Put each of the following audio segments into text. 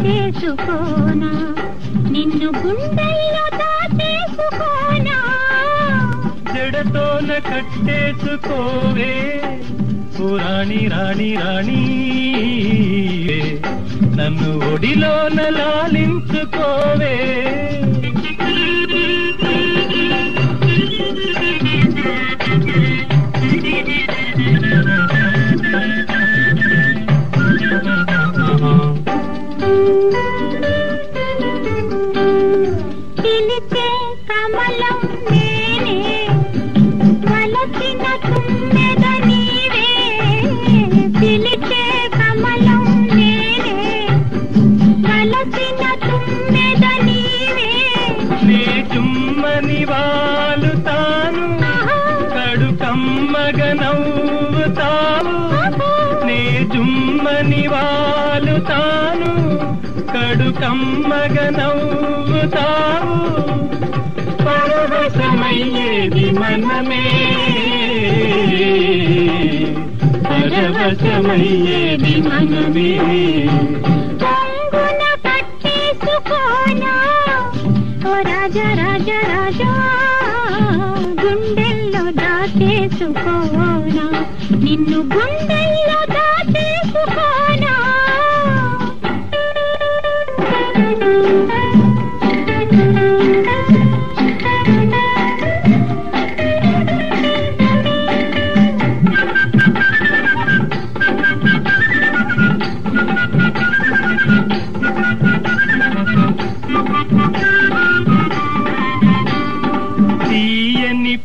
చేసుకోనా నిన్ను గుండెల్లో దాచేసుకోనా జడతోన కట్టేసుకోవే. పురాణి రాణి రాణి. నన్ను ఒడిలోన లాలించుకో కమ్మని వాలుతాను కడు కమ్మగ నవ్వుతావు. పరవశమయ్యేది మనమే. పరవశమయ్యేది మనమే. రాజా రాజా రాజా గుండెల్లో దాచేసుకోనా? నిన్ను గుండెల్లో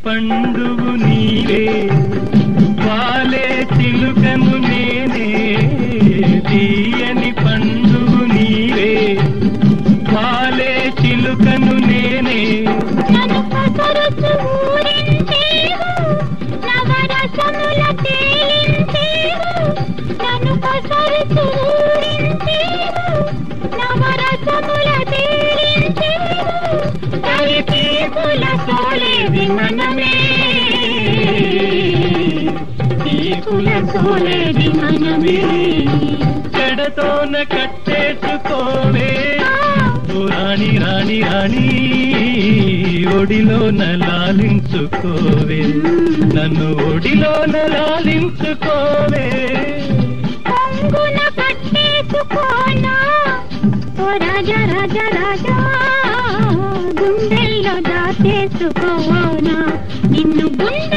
పండువు నీవే. వాలే చిలుకము నీ సోలేది మనమే. తీపుల సోలేది మనమే. చెడతోన కట్టేసుకోవే. రాణి రాణి రాణి ఒడిలోన లాలించుకోవే. నన్ను ఒడిలోన లాలించుకోవే. రాజా రాజా రాజా. గుండెల్లో దాచేసుకోనా నిన్ను గుండె